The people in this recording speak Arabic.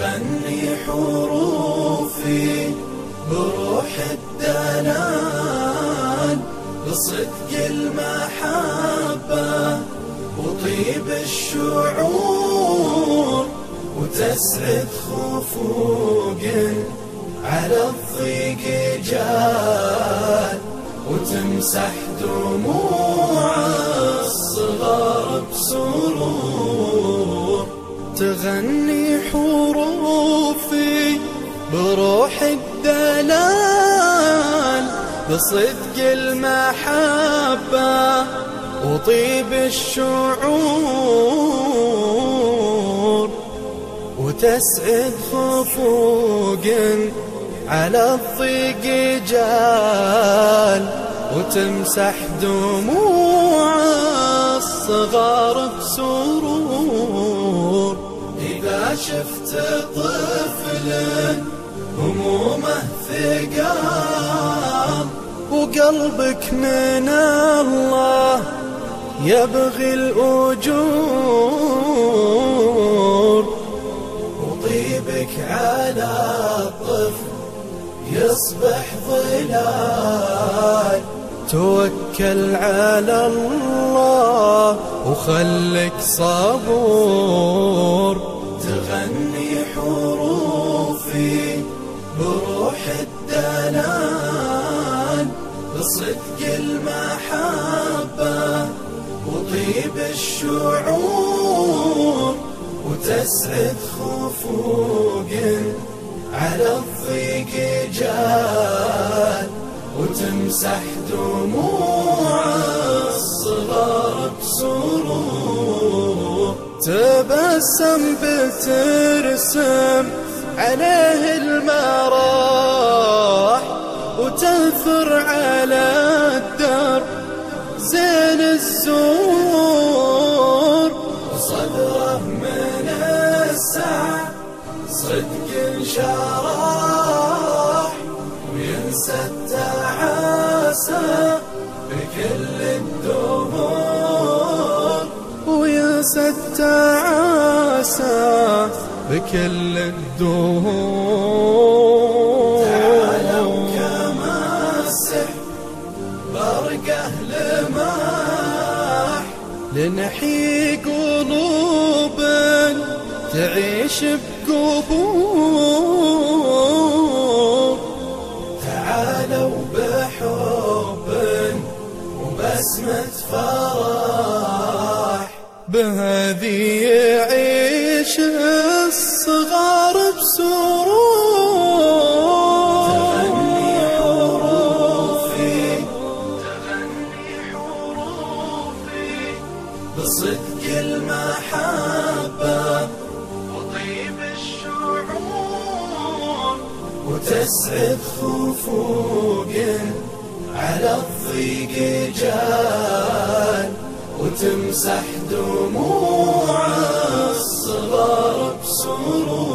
تغني حروفي بروح الدلال بصدق المحبة وطيب الشعور وتسعد خفوق على الضيق جال وتمسح دموع الصغار بسرور تغني حروفي بروح الدلال بصدق المحبة وطيب الشعور وتسعد خفوق على الضيق جال وتمسح دموع الصغار بسرور. إذا شفت طفل همومه ثقال وقلبك من الله يبغي الأجور. وطيبك على الطفل يصبح ظلال. توكل على الله وخلك صبور. الدلال بصدق المحبة وطيب الشعور وتسعد خفوق على الضيق جال وتمسح دموع الصغار بسرور. تبسم بترسم عليه المراح وتنثر على الدرب زين الزور. وصدره من السعد صدق شراح وينسى التعاسة بكل الدهور وينسى التعاسة بكل الدهور لنحيي قلوبا تعيش بقبور تعالوا بحب وبسمة فرح بهذه يعيش بصدق المحبة وطيب الشعور وتسعد خفوق على الضيق جال وتمسح دموع الصغار بسرور.